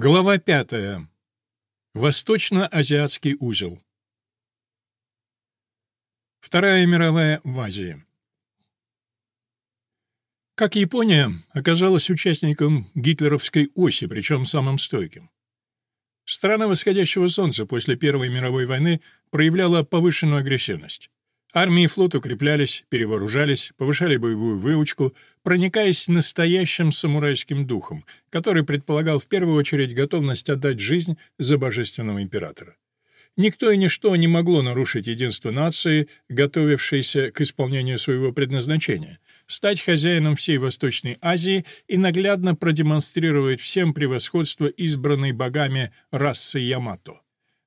Глава пятая. Восточно-азиатский узел. Вторая мировая в Азии. Как Япония оказалась участником гитлеровской оси, причем самым стойким. Страна восходящего солнца после Первой мировой войны проявляла повышенную агрессивность. Армии и флот укреплялись, перевооружались, повышали боевую выучку, проникаясь настоящим самурайским духом, который предполагал в первую очередь готовность отдать жизнь за божественного императора. Никто и ничто не могло нарушить единство нации, готовившейся к исполнению своего предназначения — стать хозяином всей Восточной Азии и наглядно продемонстрировать всем превосходство избранной богами расы Ямато.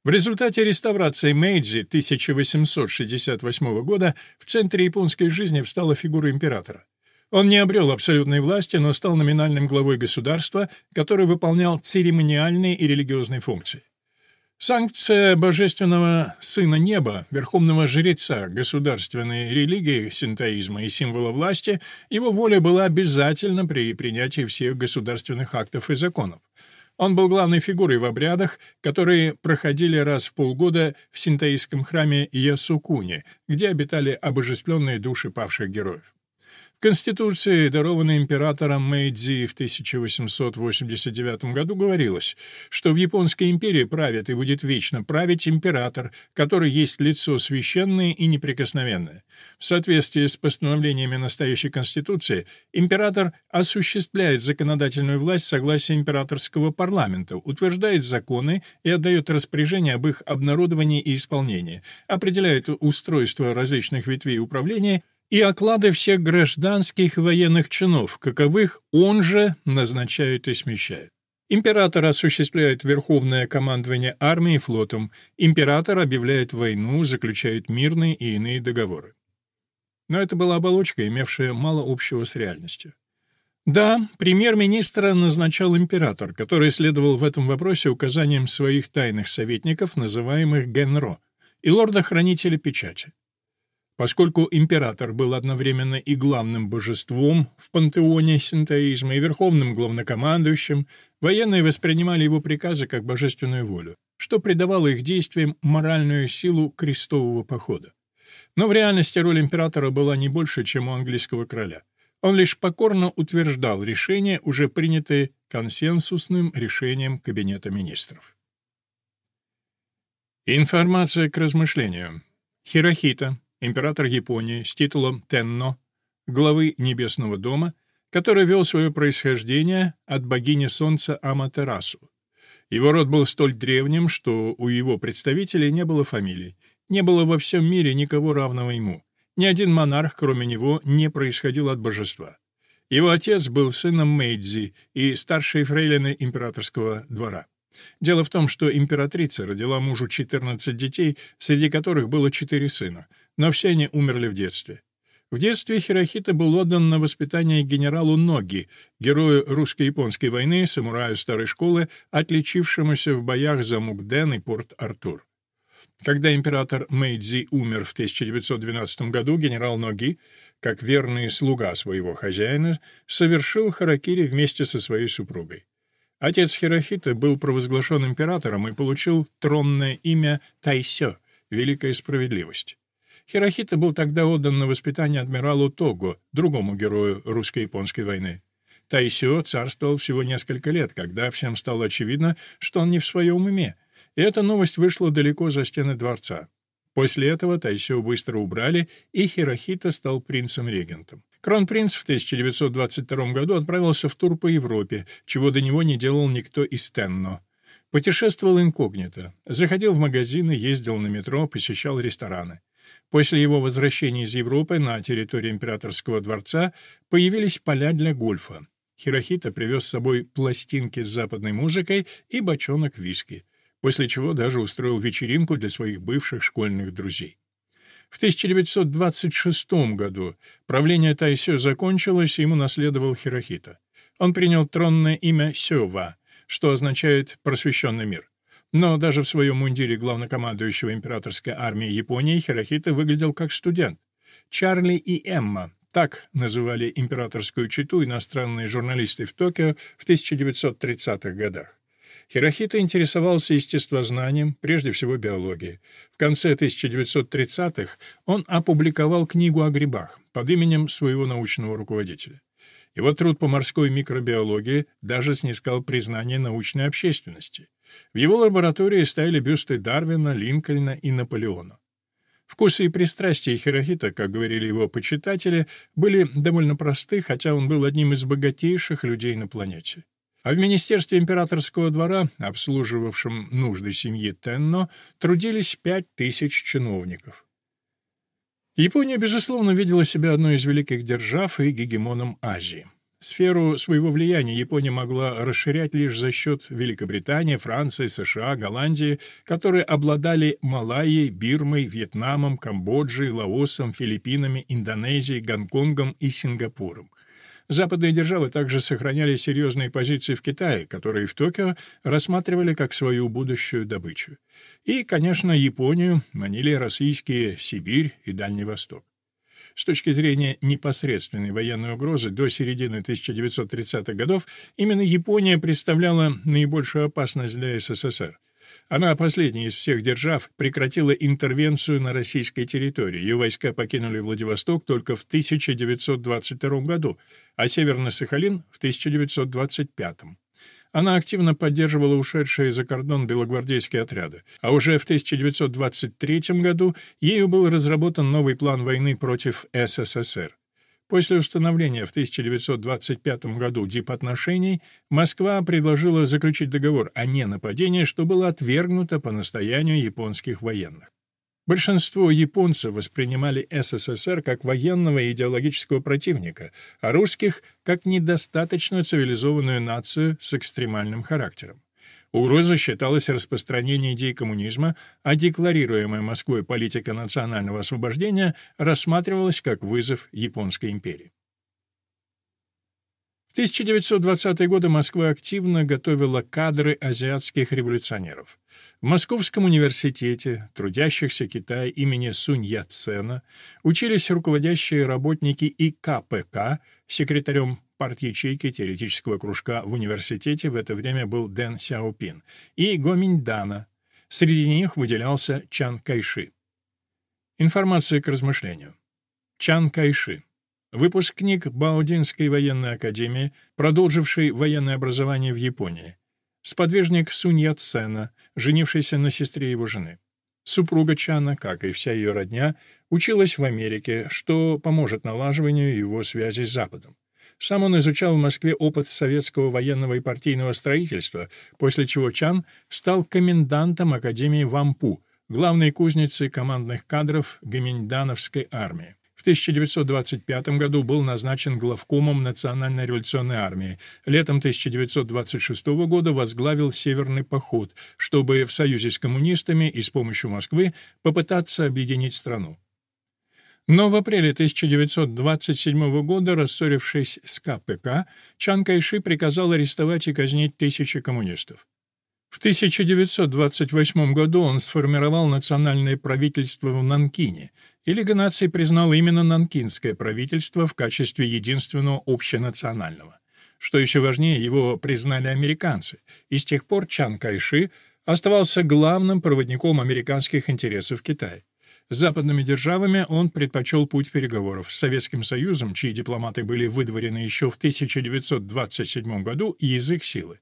В результате реставрации Мэйдзи 1868 года в центре японской жизни встала фигура императора. Он не обрел абсолютной власти, но стал номинальным главой государства, который выполнял церемониальные и религиозные функции. Санкция божественного сына неба, верховного жреца государственной религии синтоизма и символа власти, его воля была обязательна при принятии всех государственных актов и законов. Он был главной фигурой в обрядах, которые проходили раз в полгода в синтоистском храме Ясукуни, где обитали обожествленные души павших героев. Конституции, дарованной императором Мэйдзи в 1889 году, говорилось, что в Японской империи правит и будет вечно править император, который есть лицо священное и неприкосновенное. В соответствии с постановлениями настоящей Конституции, император осуществляет законодательную власть согласия императорского парламента, утверждает законы и отдает распоряжения об их обнародовании и исполнении, определяет устройство различных ветвей управления и оклады всех гражданских и военных чинов, каковых он же назначает и смещает. Император осуществляет верховное командование армией и флотом, император объявляет войну, заключает мирные и иные договоры. Но это была оболочка, имевшая мало общего с реальностью. Да, премьер-министра назначал император, который следовал в этом вопросе указаниям своих тайных советников, называемых генро, и лорда-хранителя печати. Поскольку император был одновременно и главным божеством в пантеоне синтоизма и верховным главнокомандующим, военные воспринимали его приказы как божественную волю, что придавало их действиям моральную силу крестового похода. Но в реальности роль императора была не больше, чем у английского короля. Он лишь покорно утверждал решения, уже принятые консенсусным решением Кабинета министров. Информация к размышлению. Хирохита, император Японии с титулом Тенно, главы Небесного дома, который вел свое происхождение от богини солнца Аматерасу. Его род был столь древним, что у его представителей не было фамилий, не было во всем мире никого равного ему. Ни один монарх, кроме него, не происходил от божества. Его отец был сыном Мэйдзи и старшей фрейлины императорского двора. Дело в том, что императрица родила мужу 14 детей, среди которых было четыре сына — но все они умерли в детстве. В детстве Хирохита был отдан на воспитание генералу Ноги, герою русско-японской войны, самураю старой школы, отличившемуся в боях за Мукден и Порт-Артур. Когда император Мэйдзи умер в 1912 году, генерал Ноги, как верный слуга своего хозяина, совершил харакири вместе со своей супругой. Отец Хирохиты был провозглашен императором и получил тронное имя Тайсё — Великая Справедливость. Хирохита был тогда отдан на воспитание адмиралу Того, другому герою русско-японской войны. Тайсио царствовал всего несколько лет, когда всем стало очевидно, что он не в своем уме, и эта новость вышла далеко за стены дворца. После этого Тайсио быстро убрали, и Хирохита стал принцем-регентом. Кронпринц в 1922 году отправился в тур по Европе, чего до него не делал никто из Тенно. Путешествовал инкогнито, заходил в магазины, ездил на метро, посещал рестораны. После его возвращения из Европы на территории императорского дворца появились поля для гольфа. Хирохита привез с собой пластинки с западной музыкой и бочонок виски, после чего даже устроил вечеринку для своих бывших школьных друзей. В 1926 году правление Тайсё закончилось, и ему наследовал Хирохита. Он принял тронное имя Сёва, что означает «просвещенный мир». Но даже в своем мундире главнокомандующего императорской армии Японии Хирохита выглядел как студент. Чарли и Эмма — так называли императорскую читу иностранные журналисты в Токио в 1930-х годах. Хирохита интересовался естествознанием, прежде всего биологией. В конце 1930-х он опубликовал книгу о грибах под именем своего научного руководителя. Его труд по морской микробиологии даже снискал признание научной общественности. В его лаборатории стояли бюсты Дарвина, Линкольна и Наполеона. Вкусы и пристрастия Хирохита, как говорили его почитатели, были довольно просты, хотя он был одним из богатейших людей на планете. А в Министерстве императорского двора, обслуживавшем нужды семьи Тенно, трудились пять тысяч чиновников. Япония, безусловно, видела себя одной из великих держав и гегемоном Азии. Сферу своего влияния Япония могла расширять лишь за счет Великобритании, Франции, США, Голландии, которые обладали Малайей, Бирмой, Вьетнамом, Камбоджей, Лаосом, Филиппинами, Индонезией, Гонконгом и Сингапуром. Западные державы также сохраняли серьезные позиции в Китае, которые в Токио рассматривали как свою будущую добычу. И, конечно, Японию манили российские Сибирь и Дальний Восток. С точки зрения непосредственной военной угрозы до середины 1930-х годов именно Япония представляла наибольшую опасность для СССР. Она, последняя из всех держав, прекратила интервенцию на российской территории. Ее войска покинули Владивосток только в 1922 году, а Северный Сахалин — в 1925. Она активно поддерживала ушедшие за кордон белогвардейские отряды, а уже в 1923 году ею был разработан новый план войны против СССР. После установления в 1925 году дипотношений Москва предложила заключить договор о ненападении, что было отвергнуто по настоянию японских военных. Большинство японцев воспринимали СССР как военного и идеологического противника, а русских — как недостаточно цивилизованную нацию с экстремальным характером. Угроза считалась распространение идей коммунизма, а декларируемая Москвой политика национального освобождения рассматривалась как вызов Японской империи. В 1920-е годы Москва активно готовила кадры азиатских революционеров. В Московском университете трудящихся Китая имени Сунь Яцена учились руководящие работники ИКПК, секретарем парт-ячейки теоретического кружка в университете в это время был Дэн Сяопин, и Гоминьдана. Среди них выделялся Чан Кайши. Информация к размышлению. Чан Кайши. Выпускник Баодинской военной академии, продолживший военное образование в Японии. Сподвижник Сунь Яцена, женившийся на сестре его жены. Супруга Чана, как и вся ее родня, училась в Америке, что поможет налаживанию его связей с Западом. Сам он изучал в Москве опыт советского военного и партийного строительства, после чего Чан стал комендантом Академии Вампу, главной кузницей командных кадров Гаминьдановской армии. В 1925 году был назначен главкомом Национальной революционной армии. Летом 1926 года возглавил Северный поход, чтобы в союзе с коммунистами и с помощью Москвы попытаться объединить страну. Но в апреле 1927 года, рассорившись с КПК, Чан Кайши приказал арестовать и казнить тысячи коммунистов. В 1928 году он сформировал национальное правительство в Нанкине, и Лига наций признала именно нанкинское правительство в качестве единственного общенационального. Что еще важнее, его признали американцы, и с тех пор Чан Кайши оставался главным проводником американских интересов в Китае. С западными державами он предпочел путь переговоров. С Советским Союзом, чьи дипломаты были выдворены еще в 1927 году, язык силы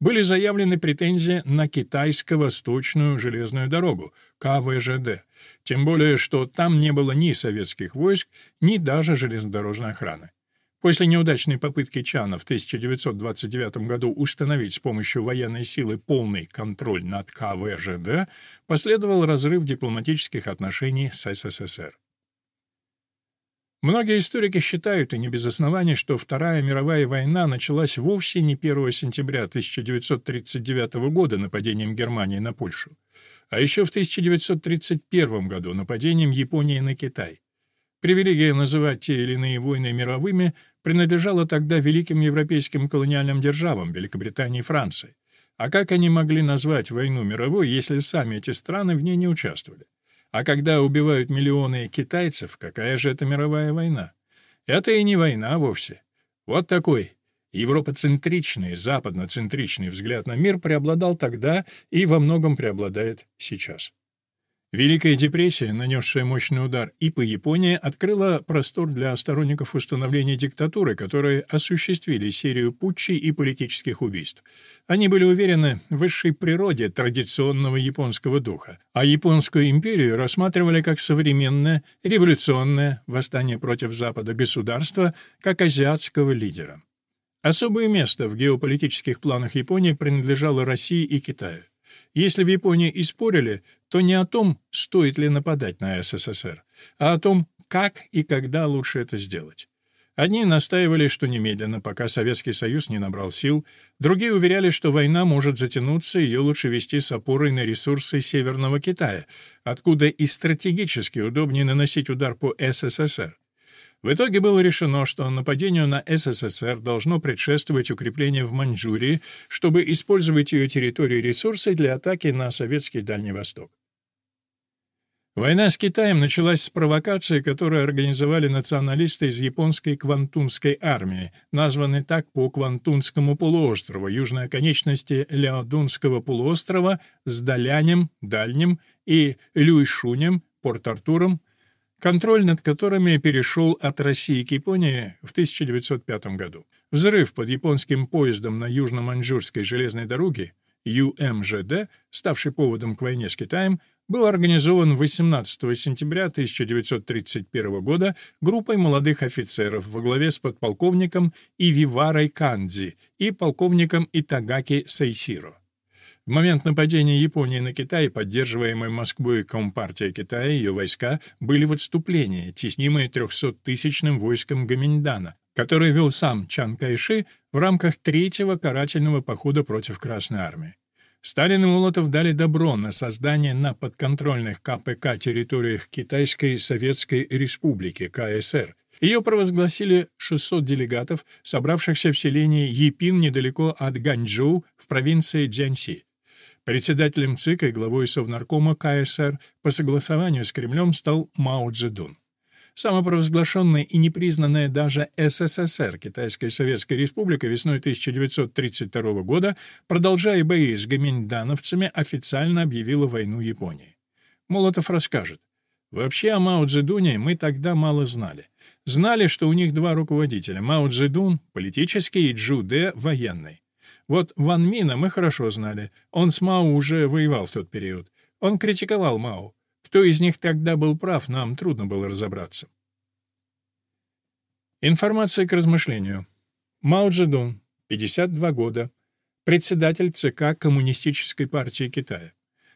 были заявлены претензии на китайско-восточную железную дорогу, КВЖД, тем более что там не было ни советских войск, ни даже железнодорожной охраны. После неудачной попытки Чана в 1929 году установить с помощью военной силы полный контроль над КВЖД, последовал разрыв дипломатических отношений с СССР. Многие историки считают, и не без оснований, что Вторая мировая война началась вовсе не 1 сентября 1939 года нападением Германии на Польшу, а еще в 1931 году нападением Японии на Китай. Привилегия называть те или иные войны мировыми принадлежала тогда великим европейским колониальным державам Великобритании и Франции. А как они могли назвать войну мировой, если сами эти страны в ней не участвовали? А когда убивают миллионы китайцев, какая же это мировая война? Это и не война вовсе. Вот такой Европоцентричный, западноцентричный взгляд на мир преобладал тогда и во многом преобладает сейчас. Великая депрессия, нанесшая мощный удар и по Японии, открыла простор для сторонников установления диктатуры, которые осуществили серию путчей и политических убийств. Они были уверены в высшей природе традиционного японского духа, а японскую империю рассматривали как современное, революционное восстание против Запада государства, как азиатского лидера. Особое место в геополитических планах Японии принадлежало России и Китаю. Если в Японии и спорили, то не о том, стоит ли нападать на СССР, а о том, как и когда лучше это сделать. Одни настаивали, что немедленно, пока Советский Союз не набрал сил, другие уверяли, что война может затянуться, ее лучше вести с опорой на ресурсы Северного Китая, откуда и стратегически удобнее наносить удар по СССР. В итоге было решено, что нападению на СССР должно предшествовать укрепление в Маньчжурии, чтобы использовать ее территорию и ресурсы для атаки на советский Дальний Восток. Война с Китаем началась с провокации, которую организовали националисты из японской Квантунской армии, названной так по Квантунскому полуострову, южной оконечности Ляодунского полуострова с Далянем, Дальним и Люйшунем, Порт-Артуром, контроль над которыми перешел от России к Японии в 1905 году. Взрыв под японским поездом на Южно-Маньчжурской железной дороге ЮМЖД, ставший поводом к войне с Китаем, был организован 18 сентября 1931 года группой молодых офицеров во главе с подполковником Ививарой Кандзи и полковником Итагаки Сайсиро. В момент нападения Японии на Китай, поддерживаемой Москвой Компартия Китая, ее войска были в отступлении, теснимые 300-тысячным войском Гаминьдана, который вел сам Чан Кайши в рамках третьего карательного похода против Красной Армии. Сталин и Молотов дали добро на создание на подконтрольных КПК территориях Китайской Советской Республики, КСР. Ее провозгласили 600 делегатов, собравшихся в селении Епин недалеко от Ганчжоу в провинции Дзянси. Председателем ЦИК и главой Совнаркома КСР по согласованию с Кремлем стал Мао Цзэдун. Самопровозглашенная и непризнанная даже СССР, Китайская Советская Республика, весной 1932 года, продолжая бои с гоминдановцами, официально объявила войну Японии. Молотов расскажет. Вообще о Мао Цзэдуне мы тогда мало знали. Знали, что у них два руководителя — Мао Цзэдун — политический и Джу Дэ — военный. Вот Ван Мина мы хорошо знали. Он с Мао уже воевал в тот период. Он критиковал Мао. Кто из них тогда был прав, нам трудно было разобраться. Информация к размышлению. Мао Цзэдун, 52 года, председатель ЦК Коммунистической партии Китая.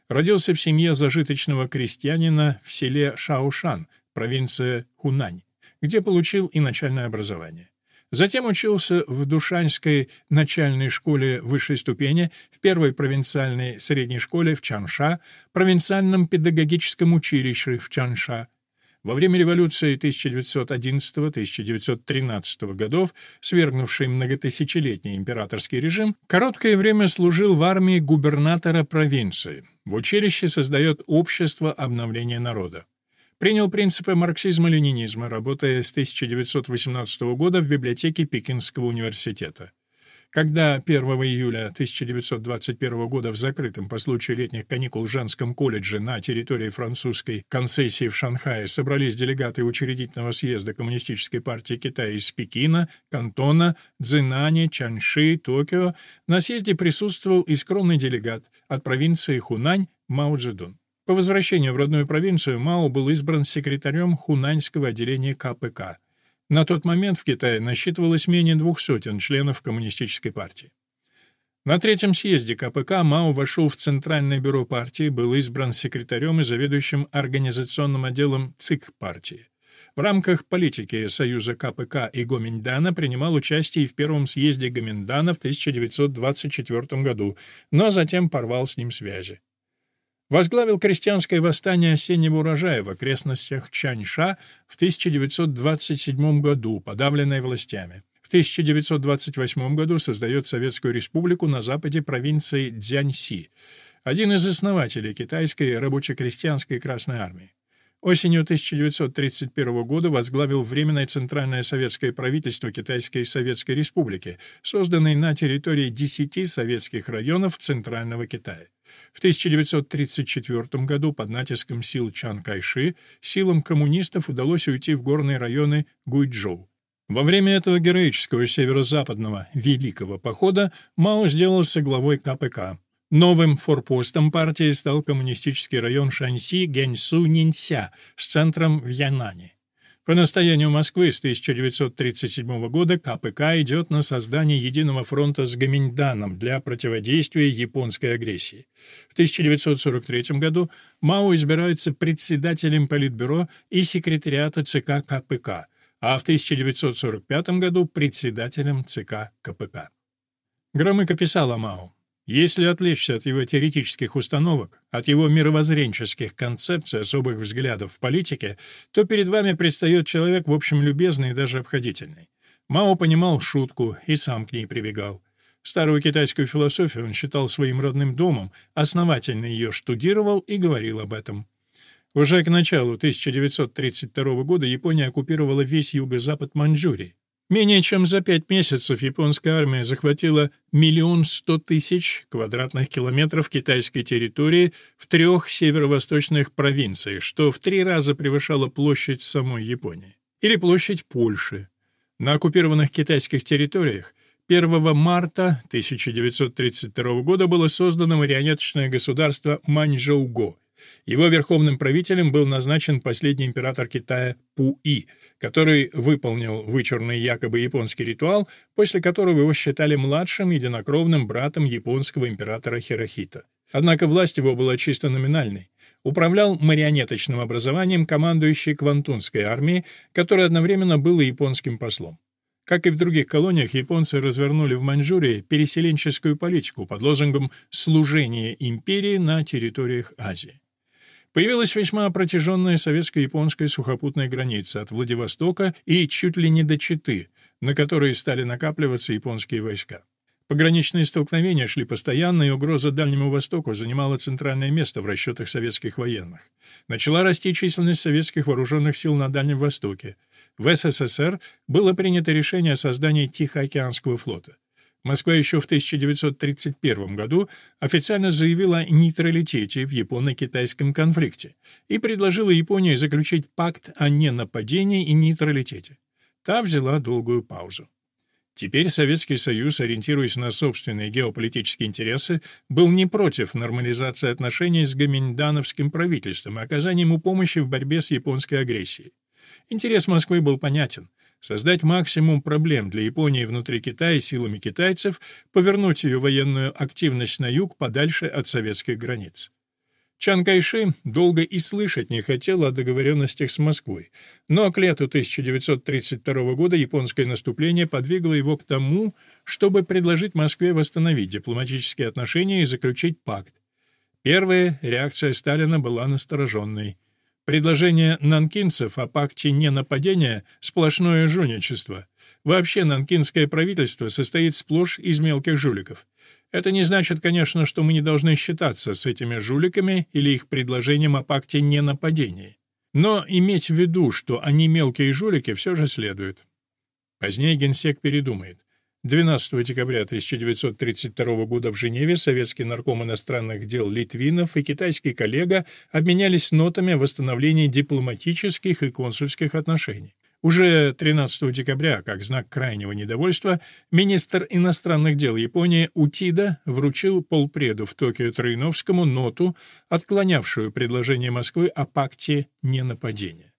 Родился в семье зажиточного крестьянина в селе Шаошан, провинция Хунань, где получил и начальное образование. Затем учился в Душанской начальной школе высшей ступени, в первой провинциальной средней школе в Чанша, провинциальном педагогическом училище в Чанша. Во время революции 1911-1913 годов, свергнувшей многотысячелетний императорский режим, короткое время служил в армии губернатора провинции. В училище создает общество обновления народа. Принял принципы марксизма-ленинизма, работая с 1918 года в библиотеке Пекинского университета. Когда 1 июля 1921 года в закрытом по случаю летних каникул женском колледже на территории французской концессии в Шанхае собрались делегаты учредительного съезда Коммунистической партии Китая из Пекина, Кантона, Цзинани, Чанши, Токио, на съезде присутствовал и скромный делегат от провинции Хунань Мао Цзэдун. По возвращению в родную провинцию Мао был избран секретарем хунаньского отделения КПК. На тот момент в Китае насчитывалось менее двух сотен членов коммунистической партии. На третьем съезде КПК Мао вошел в Центральное бюро партии, был избран секретарем и заведующим организационным отделом ЦИК партии. В рамках политики Союза КПК и Гоминдана принимал участие и в первом съезде Гоминдана в 1924 году, но затем порвал с ним связи. Возглавил крестьянское восстание осеннего урожая в окрестностях Чаньша в 1927 году, подавленное властями. В 1928 году создает Советскую Республику на западе провинции Цзяньси, один из основателей китайской рабоче-крестьянской Красной Армии. Осенью 1931 года возглавил Временное Центральное Советское правительство Китайской Советской Республики, созданное на территории 10 советских районов Центрального Китая. В 1934 году под натиском сил Чан Кайши силам коммунистов удалось уйти в горные районы Гуйчжоу. Во время этого героического северо-западного Великого похода Мао сделался главой КПК. Новым форпостом партии стал коммунистический район Шаньси Гэньсу-Нинся с центром в Янане. По настоянию Москвы с 1937 года КПК идет на создание единого фронта с Гаминьданом для противодействия японской агрессии. В 1943 году Мао избирается председателем Политбюро и секретариата ЦК КПК, а в 1945 году председателем ЦК КПК. Громыко писал о Мао. Если отвлечься от его теоретических установок, от его мировоззренческих концепций, особых взглядов в политике, то перед вами предстает человек, в общем, любезный и даже обходительный. Мао понимал шутку и сам к ней прибегал. Старую китайскую философию он считал своим родным домом, основательно ее штудировал и говорил об этом. Уже к началу 1932 года Япония оккупировала весь юго-запад Маньчжурии. Менее чем за пять месяцев японская армия захватила миллион сто тысяч квадратных километров китайской территории в трех северо-восточных провинциях, что в три раза превышало площадь самой Японии. Или площадь Польши. На оккупированных китайских территориях 1 марта 1932 года было создано марионеточное государство Маньчжоуго – его верховным правителем был назначен последний император Китая Пу-И, который выполнил вычурный якобы японский ритуал, после которого его считали младшим единокровным братом японского императора Хирохита. Однако власть его была чисто номинальной. Управлял марионеточным образованием командующий Квантунской армией, который одновременно был и японским послом. Как и в других колониях, японцы развернули в Маньчжурии переселенческую политику под лозунгом «служение империи на территориях Азии». Появилась весьма протяженная советско-японская сухопутная граница от Владивостока и чуть ли не до Читы, на которой стали накапливаться японские войска. Пограничные столкновения шли постоянно, и угроза Дальнему Востоку занимала центральное место в расчетах советских военных. Начала расти численность советских вооруженных сил на Дальнем Востоке. В СССР было принято решение о создании Тихоокеанского флота. Москва еще в 1931 году официально заявила о нейтралитете в японо-китайском конфликте и предложила Японии заключить пакт о ненападении и нейтралитете. Та взяла долгую паузу. Теперь Советский Союз, ориентируясь на собственные геополитические интересы, был не против нормализации отношений с гоминдановским правительством и оказания ему помощи в борьбе с японской агрессией. Интерес Москвы был понятен — создать максимум проблем для Японии внутри Китая силами китайцев, повернуть ее военную активность на юг подальше от советских границ. Чан Кайши долго и слышать не хотел о договоренностях с Москвой, но к лету 1932 года японское наступление подвигло его к тому, чтобы предложить Москве восстановить дипломатические отношения и заключить пакт. Первая реакция Сталина была настороженной. Предложение нанкинцев о пакте ненападения — сплошное жульничество. Вообще нанкинское правительство состоит сплошь из мелких жуликов. Это не значит, конечно, что мы не должны считаться с этими жуликами или их предложением о пакте ненападения. Но иметь в виду, что они мелкие жулики, все же следует. Позднее генсек передумает. 12 декабря 1932 года в Женеве советский нарком иностранных дел Литвинов и китайский коллега обменялись нотами о восстановлении дипломатических и консульских отношений. Уже 13 декабря, как знак крайнего недовольства, министр иностранных дел Японии Утида вручил полпреду в Токио Троиновскому ноту, отклонявшую предложение Москвы о пакте ненападения.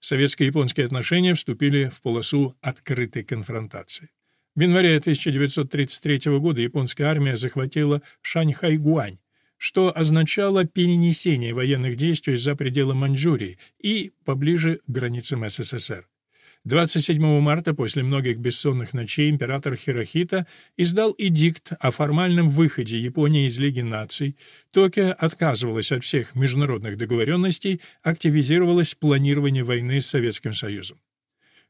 Советско-японские отношения вступили в полосу открытой конфронтации. В январе 1933 года японская армия захватила Шаньхайгуань, что означало перенесение военных действий за пределы Маньчжурии и поближе к границам СССР. 27 марта, после многих бессонных ночей, император Хирохита издал эдикт о формальном выходе Японии из Лиги наций. Токио отказывалась от всех международных договоренностей, активизировалось планирование войны с Советским Союзом.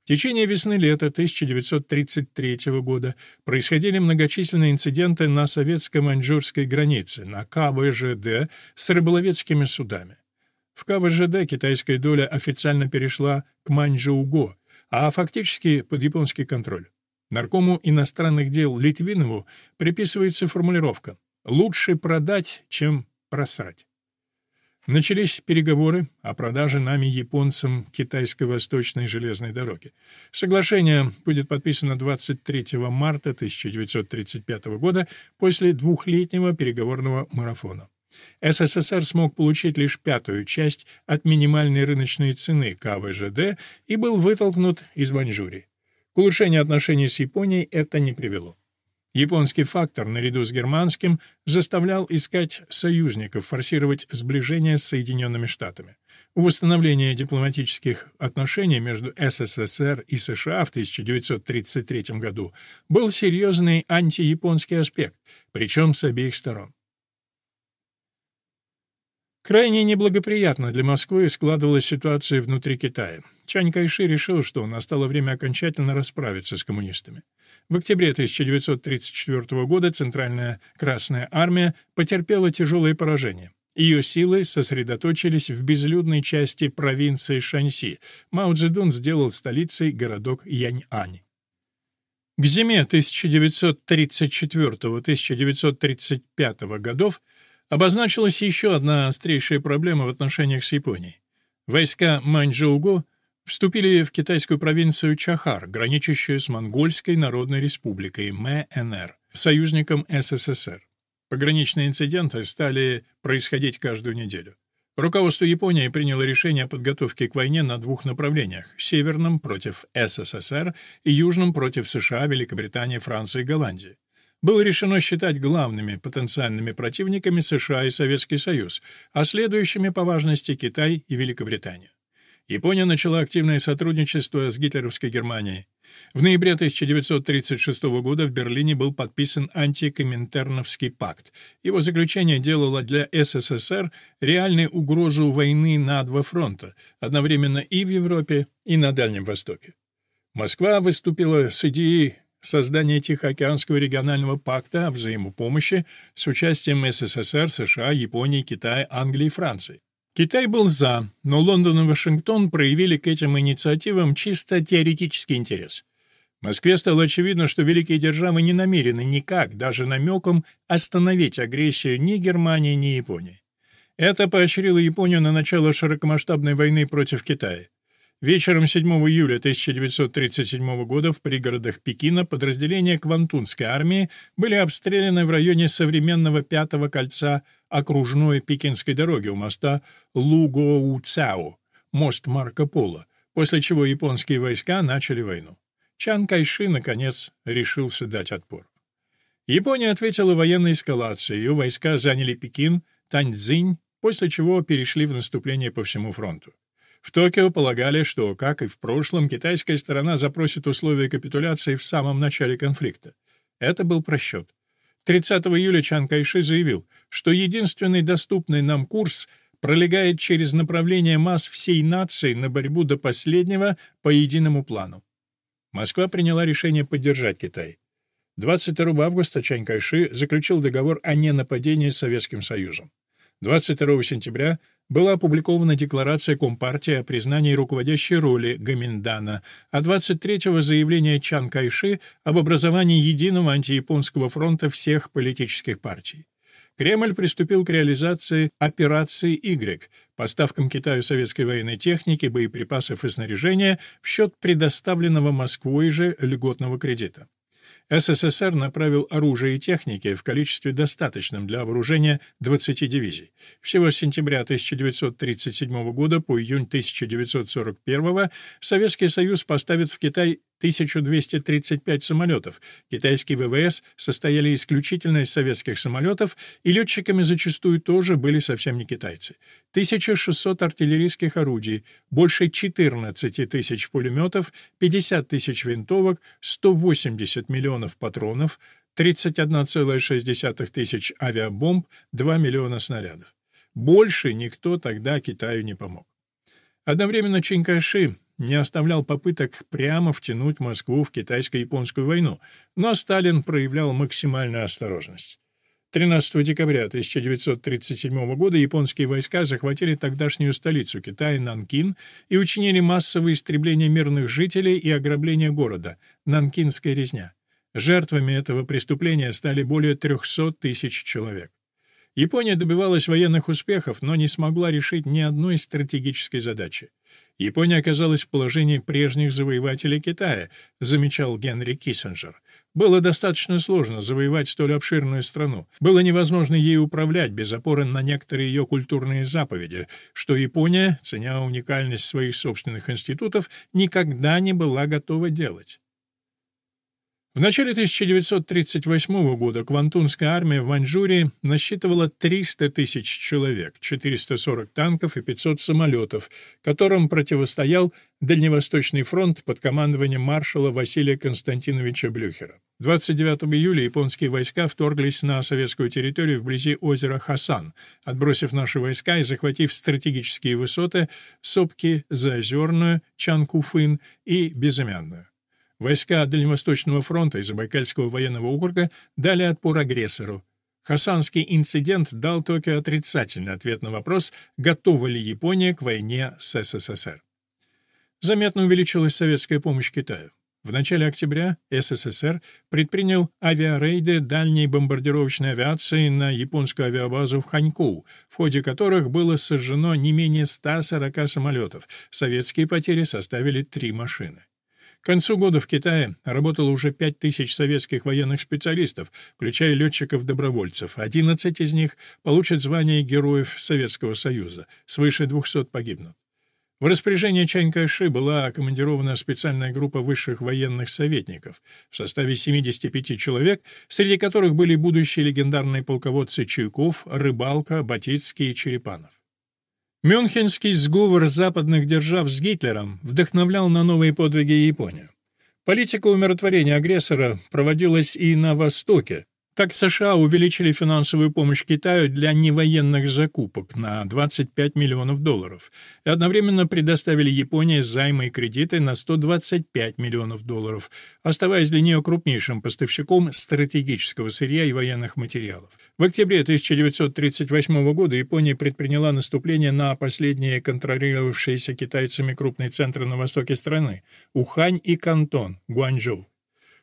В течение весны-лета 1933 года происходили многочисленные инциденты на советско-маньчжурской границе, на КВЖД, с рыболовецкими судами. В КВЖД китайская доля официально перешла к Маньчжоуго, а фактически под японский контроль. Наркому иностранных дел Литвинову приписывается формулировка «лучше продать, чем просрать». Начались переговоры о продаже нами японцам китайской восточной железной дороги. Соглашение будет подписано 23 марта 1935 года после двухлетнего переговорного марафона. СССР смог получить лишь пятую часть от минимальной рыночной цены КВЖД и был вытолкнут из Маньчжурии. К улучшению отношений с Японией это не привело. Японский фактор, наряду с германским, заставлял искать союзников, форсировать сближение с Соединенными Штатами. У дипломатических отношений между СССР и США в 1933 году был серьезный антияпонский аспект, причем с обеих сторон. Крайне неблагоприятно для Москвы складывалась ситуация внутри Китая. Чань Кайши решил, что настало время окончательно расправиться с коммунистами. В октябре 1934 года Центральная Красная Армия потерпела тяжелое поражение. Ее силы сосредоточились в безлюдной части провинции Шаньси. Мао Цзэдун сделал столицей городок Яньань. К зиме 1934-1935 годов обозначилась еще одна острейшая проблема в отношениях с Японией. Войска Маньчжоуго вступили в китайскую провинцию Чахар, граничащую с Монгольской Народной Республикой МНР, союзником СССР. Пограничные инциденты стали происходить каждую неделю. Руководство Японии приняло решение о подготовке к войне на двух направлениях — северном против СССР и южном против США, Великобритании, Франции и Голландии. Было решено считать главными потенциальными противниками США и Советский Союз, а следующими по важности Китай и Великобританию. Япония начала активное сотрудничество с гитлеровской Германией. В ноябре 1936 года в Берлине был подписан антикоминтерновский пакт. Его заключение делало для СССР реальную угрозу войны на два фронта, одновременно и в Европе, и на Дальнем Востоке. Москва выступила с идеей создания Тихоокеанского регионального пакта о взаимопомощи с участием СССР, США, Японии, Китая, Англии и Франции. Китай был за, но Лондон и Вашингтон проявили к этим инициативам чисто теоретический интерес. Москве стало очевидно, что великие державы не намерены никак, даже намеком, остановить агрессию ни Германии, ни Японии. Это поощрило Японию на начало широкомасштабной войны против Китая. Вечером 7 июля 1937 года в пригородах Пекина подразделения Квантунской армии были обстреляны в районе современного Пятого кольца окружной пекинской дороги у моста Лугоуцао, мост Марко Поло, после чего японские войска начали войну. Чан Кайши, наконец, решился дать отпор. Япония ответила военной эскалацией, ее войска заняли Пекин, Таньцзинь, после чего перешли в наступление по всему фронту. В Токио полагали, что, как и в прошлом, китайская сторона запросит условия капитуляции в самом начале конфликта. Это был просчет. 30 июля Чан Кайши заявил, что единственный доступный нам курс пролегает через направление масс всей нации на борьбу до последнего по единому плану. Москва приняла решение поддержать Китай. 22 августа Чан Кайши заключил договор о ненападении с Советским Союзом. 22 сентября была опубликована декларация Компартии о признании руководящей роли Гаминдана, а 23-го заявление Чан Кайши об образовании единого антияпонского фронта всех политических партий. Кремль приступил к реализации операции «Y», поставкам Китаю советской военной техники, боеприпасов и снаряжения в счет предоставленного Москвой же льготного кредита. СССР направил оружие и техники в количестве достаточном для вооружения 20 дивизий. Всего с сентября 1937 года по июнь 1941 Советский Союз поставит в Китай 1235 самолетов. Китайские ВВС состояли исключительно из советских самолетов, и летчиками зачастую тоже были совсем не китайцы. 1600 артиллерийских орудий, больше 14 тысяч пулеметов, 50 тысяч винтовок, 180 миллионов патронов, 31,6 тысяч авиабомб, 2 миллиона снарядов. Больше никто тогда Китаю не помог. Одновременно Чинкайши не оставлял попыток прямо втянуть Москву в китайско-японскую войну, но Сталин проявлял максимальную осторожность. 13 декабря 1937 года японские войска захватили тогдашнюю столицу Китая Нанкин и учинили массовое истребление мирных жителей и ограбление города – Нанкинская резня. Жертвами этого преступления стали более 300 тысяч человек. Япония добивалась военных успехов, но не смогла решить ни одной стратегической задачи. Япония оказалась в положении прежних завоевателей Китая, замечал Генри Киссинджер. Было достаточно сложно завоевать столь обширную страну. Было невозможно ей управлять без опоры на некоторые ее культурные заповеди, что Япония, ценя уникальность своих собственных институтов, никогда не была готова делать. В начале 1938 года Квантунская армия в Маньчжурии насчитывала 300 тысяч человек, 440 танков и 500 самолетов, которым противостоял Дальневосточный фронт под командованием маршала Василия Константиновича Блюхера. 29 июля японские войска вторглись на советскую территорию вблизи озера Хасан, отбросив наши войска и захватив стратегические высоты Сопки, Заозерную, Чанкуфын и Безымянную. Войска Дальневосточного фронта и Забайкальского военного округа дали отпор агрессору. Хасанский инцидент дал только отрицательный ответ на вопрос, готова ли Япония к войне с СССР. Заметно увеличилась советская помощь Китаю. В начале октября СССР предпринял авиарейды дальней бомбардировочной авиации на японскую авиабазу в Ханькоу, в ходе которых было сожжено не менее 140 самолетов. Советские потери составили три машины. К концу года в Китае работало уже 5 тысяч советских военных специалистов, включая летчиков-добровольцев. 11 из них получат звание Героев Советского Союза, свыше 200 погибнут. В распоряжение Чань Кайши была командирована специальная группа высших военных советников в составе 75 человек, среди которых были будущие легендарные полководцы Чуйков, Рыбалка, Батицкий и Черепанов. Мюнхенский сговор западных держав с Гитлером вдохновлял на новые подвиги Японию. Политика умиротворения агрессора проводилась и на Востоке, так США увеличили финансовую помощь Китаю для невоенных закупок на 25 миллионов долларов и одновременно предоставили Японии займы и кредиты на 125 миллионов долларов, оставаясь для нее крупнейшим поставщиком стратегического сырья и военных материалов. В октябре 1938 года Япония предприняла наступление на последние контролировавшиеся китайцами крупные центры на востоке страны – Ухань и Кантон, Гуанчжоу.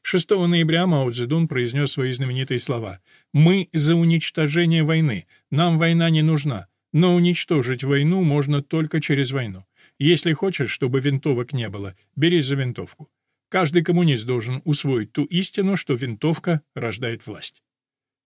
6 ноября Мао Цзэдун произнес свои знаменитые слова «Мы за уничтожение войны. Нам война не нужна. Но уничтожить войну можно только через войну. Если хочешь, чтобы винтовок не было, берись за винтовку. Каждый коммунист должен усвоить ту истину, что винтовка рождает власть».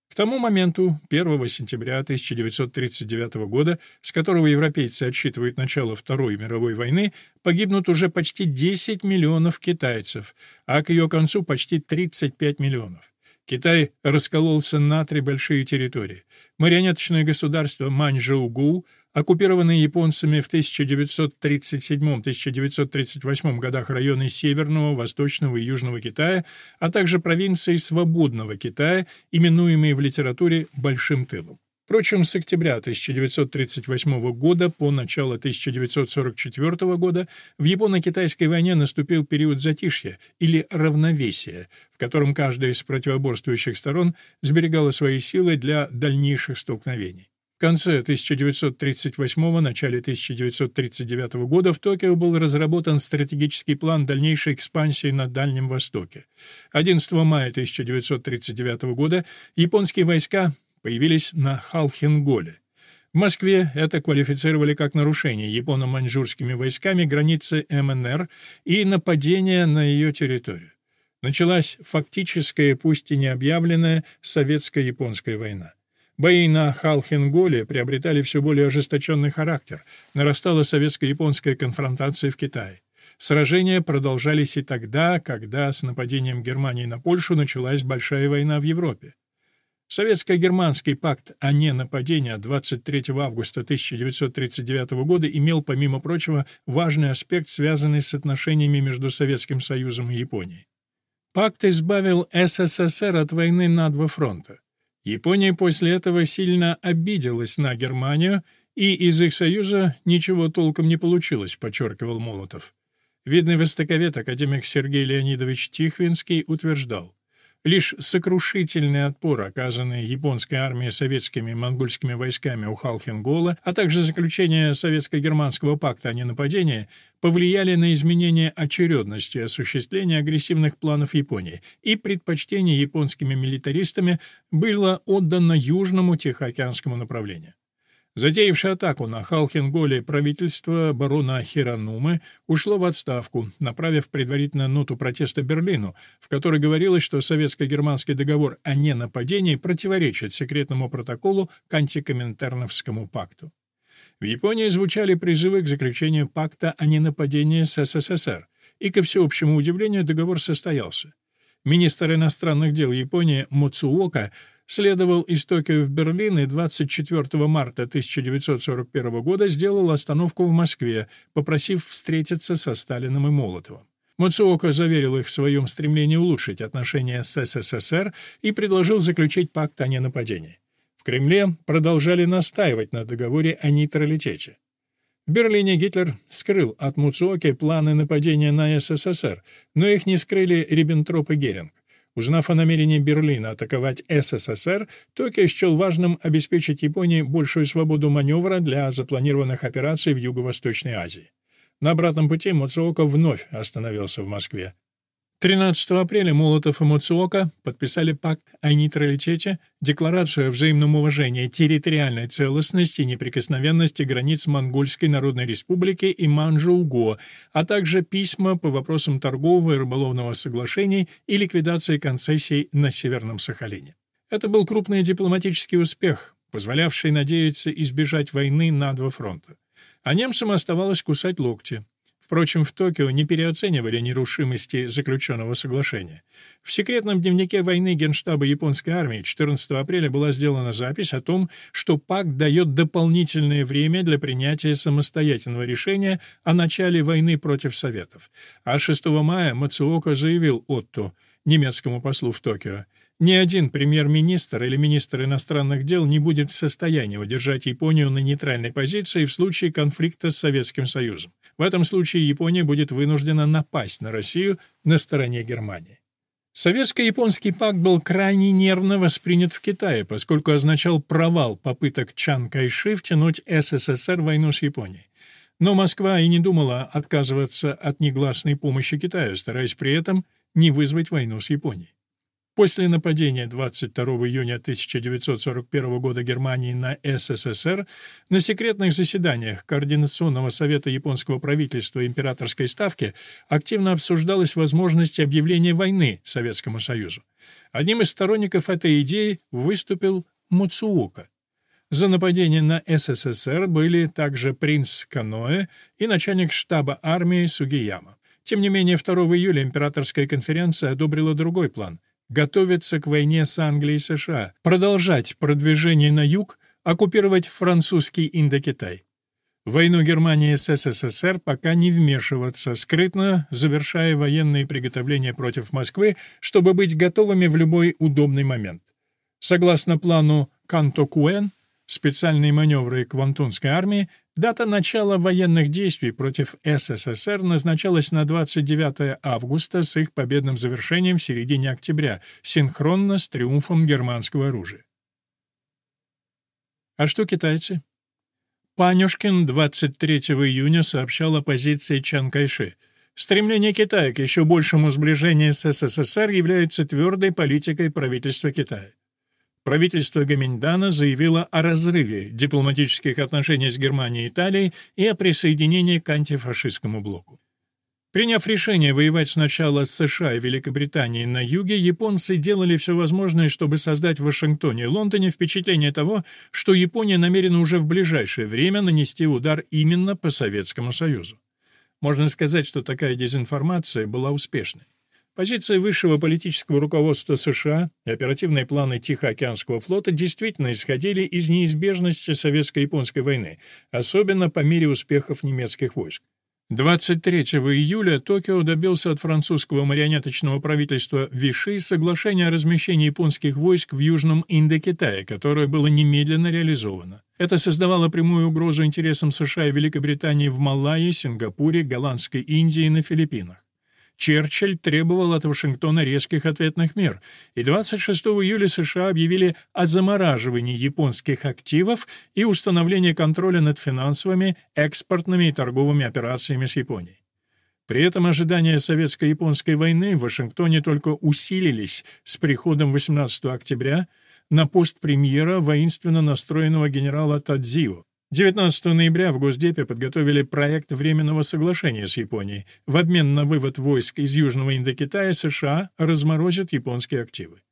К тому моменту, 1 сентября 1939 года, с которого европейцы отсчитывают начало Второй мировой войны, погибнут уже почти 10 миллионов китайцев, а к ее концу почти 35 миллионов. Китай раскололся на три большие территории. Марионеточное государство Маньчжоу-Гу — оккупированные японцами в 1937-1938 годах районы Северного, Восточного и Южного Китая, а также провинции Свободного Китая, именуемые в литературе «Большим тылом». Впрочем, с октября 1938 года по начало 1944 года в Японо-Китайской войне наступил период затишья или равновесия, в котором каждая из противоборствующих сторон сберегала свои силы для дальнейших столкновений. В конце 1938 начале 1939 года в Токио был разработан стратегический план дальнейшей экспансии на Дальнем Востоке. 11 мая 1939 года японские войска появились на Халхинголе. В Москве это квалифицировали как нарушение японо-маньчжурскими войсками границы МНР и нападение на ее территорию. Началась фактическая, пусть и не объявленная, советско-японская война. Бои на Халхинголе приобретали все более ожесточенный характер, нарастала советско-японская конфронтация в Китае. Сражения продолжались и тогда, когда с нападением Германии на Польшу началась Большая война в Европе. Советско-германский пакт о ненападении 23 августа 1939 года имел, помимо прочего, важный аспект, связанный с отношениями между Советским Союзом и Японией. Пакт избавил СССР от войны на два фронта. Япония после этого сильно обиделась на Германию, и из их союза ничего толком не получилось, подчеркивал Молотов. Видный востоковед академик Сергей Леонидович Тихвинский утверждал, Лишь сокрушительный отпор, оказанный японской армией советскими и монгольскими войсками у Халхенгола, а также заключение Советско-германского пакта о ненападении, повлияли на изменение очередности осуществления агрессивных планов Японии, и предпочтение японскими милитаристами было отдано южному Тихоокеанскому направлению. Затеявшее атаку на Халхенголе правительство барона Хиранумы ушло в отставку, направив предварительно ноту протеста Берлину, в которой говорилось, что советско-германский договор о ненападении противоречит секретному протоколу к антикоминтерновскому пакту. В Японии звучали призывы к заключению пакта о ненападении с СССР, и, ко всеобщему удивлению, договор состоялся. Министр иностранных дел Японии Муцуока следовал из Токио в Берлин и 24 марта 1941 года сделал остановку в Москве, попросив встретиться со Сталиным и Молотовым. Мацуока заверил их в своем стремлении улучшить отношения с СССР и предложил заключить пакт о ненападении. В Кремле продолжали настаивать на договоре о нейтралитете. В Берлине Гитлер скрыл от Муцуоки планы нападения на СССР, но их не скрыли Риббентроп и Геринг. Узнав о намерении Берлина атаковать СССР, Токио счел важным обеспечить Японии большую свободу маневра для запланированных операций в Юго-Восточной Азии. На обратном пути Муцуока вновь остановился в Москве. 13 апреля Молотов и Муцуока подписали пакт о нейтралитете, декларацию о взаимном уважении территориальной целостности и неприкосновенности границ Монгольской Народной Республики и Манчжоуго, а также письма по вопросам торгового и рыболовного соглашений и ликвидации концессий на Северном Сахалине. Это был крупный дипломатический успех, позволявший надеяться избежать войны на два фронта. А немцам оставалось кусать локти. Впрочем, в Токио не переоценивали нерушимости заключенного соглашения. В секретном дневнике войны Генштаба японской армии 14 апреля была сделана запись о том, что пакт дает дополнительное время для принятия самостоятельного решения о начале войны против Советов. А 6 мая Мацуока заявил Отто, немецкому послу в Токио, ни один премьер-министр или министр иностранных дел не будет в состоянии удержать Японию на нейтральной позиции в случае конфликта с Советским Союзом. В этом случае Япония будет вынуждена напасть на Россию на стороне Германии. Советско-японский пакт был крайне нервно воспринят в Китае, поскольку означал провал попыток Чан Кайши втянуть СССР в войну с Японией. Но Москва и не думала отказываться от негласной помощи Китаю, стараясь при этом не вызвать войну с Японией. После нападения 22 июня 1941 года Германии на СССР на секретных заседаниях Координационного совета японского правительства императорской ставки активно обсуждалась возможность объявления войны Советскому Союзу. Одним из сторонников этой идеи выступил Муцуока. За нападение на СССР были также принц Каноэ и начальник штаба армии Сугияма. Тем не менее, 2 июля императорская конференция одобрила другой план — готовиться к войне с Англией и США, продолжать продвижение на юг, оккупировать французский Индокитай. Войну Германии с СССР пока не вмешиваться, скрытно завершая военные приготовления против Москвы, чтобы быть готовыми в любой удобный момент. Согласно плану Канто-Куэн, специальные маневры Квантунской армии Дата начала военных действий против СССР назначалась на 29 августа с их победным завершением в середине октября, синхронно с триумфом германского оружия. А что китайцы? Панюшкин 23 июня сообщал о позиции Чан Кайши. Стремление Китая к еще большему сближению с СССР является твердой политикой правительства Китая. Правительство Гаминдана заявило о разрыве дипломатических отношений с Германией и Италией и о присоединении к антифашистскому блоку. Приняв решение воевать сначала с США и Великобританией на юге, японцы делали все возможное, чтобы создать в Вашингтоне и Лондоне впечатление того, что Япония намерена уже в ближайшее время нанести удар именно по Советскому Союзу. Можно сказать, что такая дезинформация была успешной. Позиции высшего политического руководства США и оперативные планы Тихоокеанского флота действительно исходили из неизбежности советско-японской войны, особенно по мере успехов немецких войск. 23 июля Токио добился от французского марионеточного правительства Виши соглашения о размещении японских войск в Южном Индокитае, которое было немедленно реализовано. Это создавало прямую угрозу интересам США и Великобритании в Малайи, Сингапуре, Голландской Индии и на Филиппинах. Черчилль требовал от Вашингтона резких ответных мер, и 26 июля США объявили о замораживании японских активов и установлении контроля над финансовыми, экспортными и торговыми операциями с Японией. При этом ожидания советско-японской войны в Вашингтоне только усилились с приходом 18 октября на пост премьера воинственно настроенного генерала Тадзио. 19 ноября в Госдепе подготовили проект Временного соглашения с Японией. В обмен на вывод войск из Южного Индокитая США разморозят японские активы.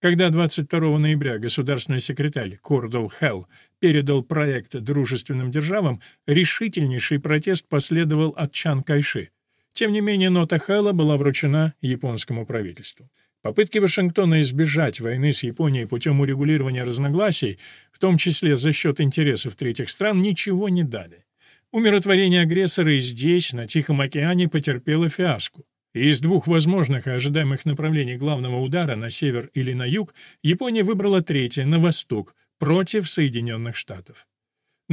Когда 22 ноября государственный секретарь Кордел Хелл передал проект дружественным державам, решительнейший протест последовал от Чан Кайши. Тем не менее, нота Хэлла была вручена японскому правительству. Попытки Вашингтона избежать войны с Японией путем урегулирования разногласий, в том числе за счет интересов третьих стран, ничего не дали. Умиротворение агрессора и здесь, на Тихом океане, потерпело фиаско. И из двух возможных и ожидаемых направлений главного удара на север или на юг Япония выбрала третье, на восток, против Соединенных Штатов.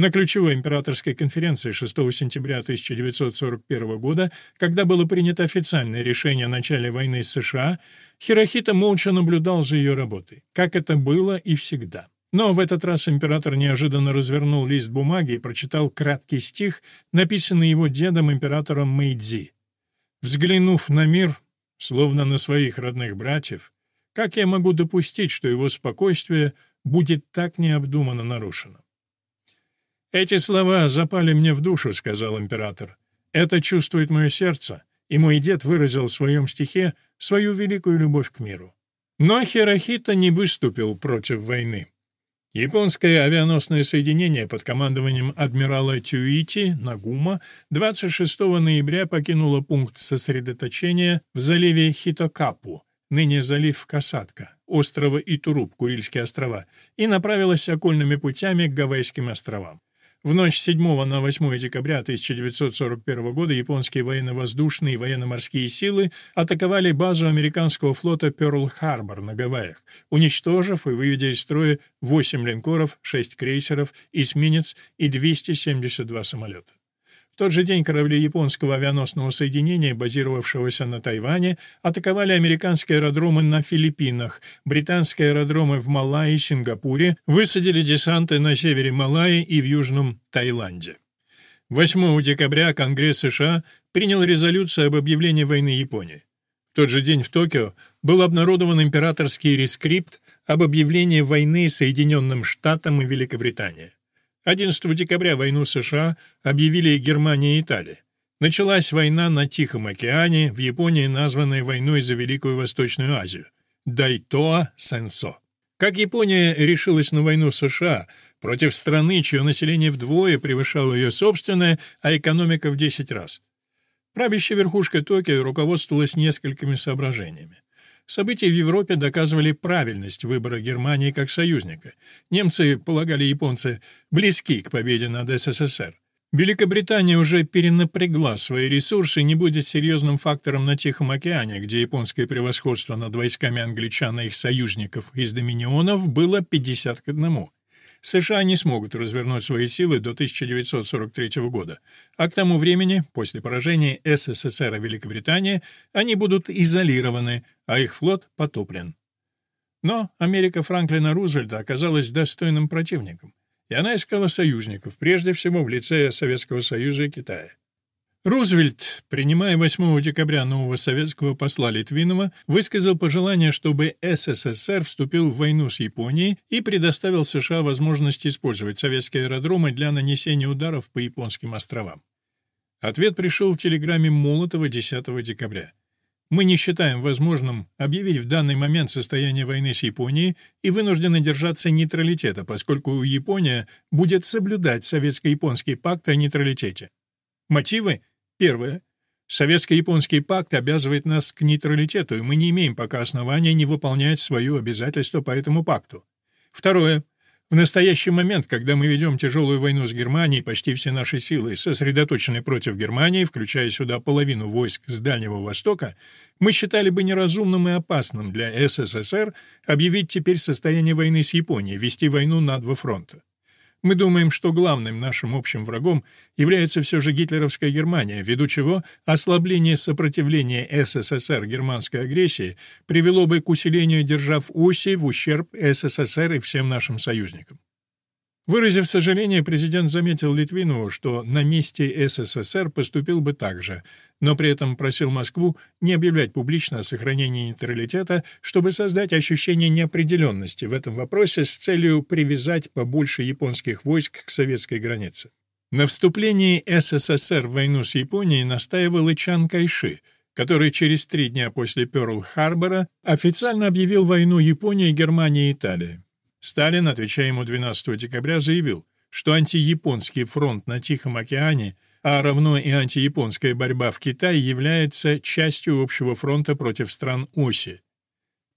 На ключевой императорской конференции 6 сентября 1941 года, когда было принято официальное решение о начале войны с США, Хирохита молча наблюдал за ее работой, как это было и всегда. Но в этот раз император неожиданно развернул лист бумаги и прочитал краткий стих, написанный его дедом императором Мэйдзи. «Взглянув на мир, словно на своих родных братьев, как я могу допустить, что его спокойствие будет так необдуманно нарушено?» «Эти слова запали мне в душу», — сказал император. «Это чувствует мое сердце, и мой дед выразил в своем стихе свою великую любовь к миру». Но Хирохита не выступил против войны. Японское авианосное соединение под командованием адмирала Тюити Нагума 26 ноября покинуло пункт сосредоточения в заливе Хитокапу, ныне залив Касатка, острова Итуруп, Курильские острова, и направилось окольными путями к Гавайским островам. В ночь с 7 на 8 декабря 1941 года японские военно-воздушные и военно-морские силы атаковали базу американского флота Пёрл-Харбор на Гавайях, уничтожив и выведя из строя 8 линкоров, 6 крейсеров, эсминец и 272 самолета тот же день корабли японского авианосного соединения, базировавшегося на Тайване, атаковали американские аэродромы на Филиппинах, британские аэродромы в Малайи Сингапуре, высадили десанты на севере Малайи и в Южном Таиланде. 8 декабря Конгресс США принял резолюцию об объявлении войны Японии. В тот же день в Токио был обнародован императорский рескрипт об объявлении войны Соединенным Штатам и Великобритании. 11 декабря войну США объявили Германия и Италия. Началась война на Тихом океане, в Японии названная войной за Великую Восточную Азию – Дайтоа Сенсо. Как Япония решилась на войну США против страны, чье население вдвое превышало ее собственное, а экономика в 10 раз? Правящая верхушка Токио руководствовалась несколькими соображениями. События в Европе доказывали правильность выбора Германии как союзника. Немцы, полагали японцы, близки к победе над СССР. Великобритания уже перенапрягла свои ресурсы и не будет серьезным фактором на Тихом океане, где японское превосходство над войсками англичан и их союзников из доминионов было 50 к 1. США не смогут развернуть свои силы до 1943 года, а к тому времени, после поражения СССР и Великобритании, они будут изолированы, а их флот потоплен. Но Америка Франклина Рузвельта оказалась достойным противником, и она искала союзников, прежде всего в лице Советского Союза и Китая. Рузвельт, принимая 8 декабря нового советского посла Литвинова, высказал пожелание, чтобы СССР вступил в войну с Японией и предоставил США возможность использовать советские аэродромы для нанесения ударов по японским островам. Ответ пришел в телеграмме Молотова 10 декабря. Мы не считаем возможным объявить в данный момент состояние войны с Японией и вынуждены держаться нейтралитета, поскольку Япония будет соблюдать советско-японский пакт о нейтралитете. Мотивы Первое. Советско-японский пакт обязывает нас к нейтралитету, и мы не имеем пока основания не выполнять свое обязательство по этому пакту. Второе. В настоящий момент, когда мы ведем тяжелую войну с Германией, почти все наши силы сосредоточены против Германии, включая сюда половину войск с Дальнего Востока, мы считали бы неразумным и опасным для СССР объявить теперь состояние войны с Японией, вести войну на два фронта. Мы думаем, что главным нашим общим врагом является все же гитлеровская Германия, ввиду чего ослабление сопротивления СССР германской агрессии привело бы к усилению держав оси в ущерб СССР и всем нашим союзникам. Выразив сожаление, президент заметил Литвинову, что на месте СССР поступил бы так же, но при этом просил Москву не объявлять публично о сохранении нейтралитета, чтобы создать ощущение неопределенности в этом вопросе с целью привязать побольше японских войск к советской границе. На вступлении СССР в войну с Японией настаивал и Чан Кайши, который через три дня после Пёрл-Харбора официально объявил войну Японии, Германии и Италии. Сталин, отвечая ему 12 декабря, заявил, что антияпонский фронт на Тихом океане, а равно и антияпонская борьба в Китае является частью общего фронта против стран оси.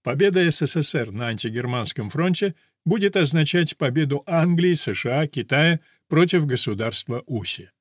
Победа СССР на антигерманском фронте будет означать победу Англии, США, Китая против государства оси.